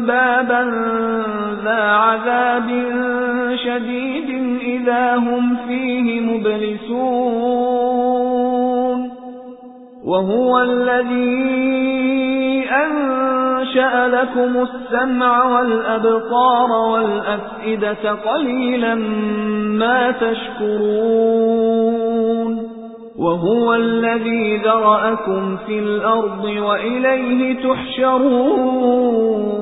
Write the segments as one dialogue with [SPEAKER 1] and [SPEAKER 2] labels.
[SPEAKER 1] بابا ذا عذاب شديد إذا هم فيه مبلسون. وهو الذي أنشأ لكم السمع والأبطار والأفئدة قليلا ما تشكرون. وهو الذي ذرأكم في الأرض وإليه تحشرون.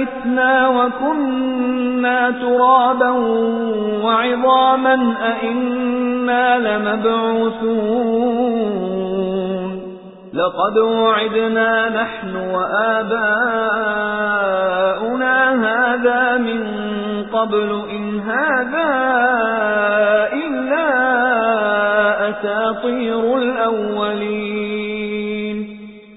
[SPEAKER 1] متنا وكنا ترابا وعظاما أئنا لمبعوثون. لقد وعدنا نحن وآباؤنا هذا من قبل إن هذا إلا أساطير الأولين.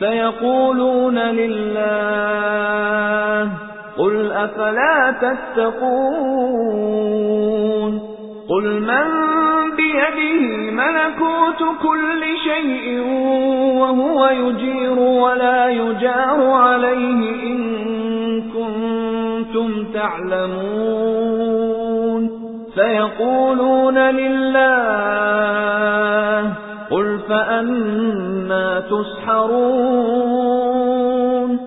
[SPEAKER 1] سيقولون لله قل أفلا تتقون قل من بيده ملكوت كل شيء وهو يجير ولا يجار عليه إن كنتم تعلمون سيقولون لله قل فأنا تسحرون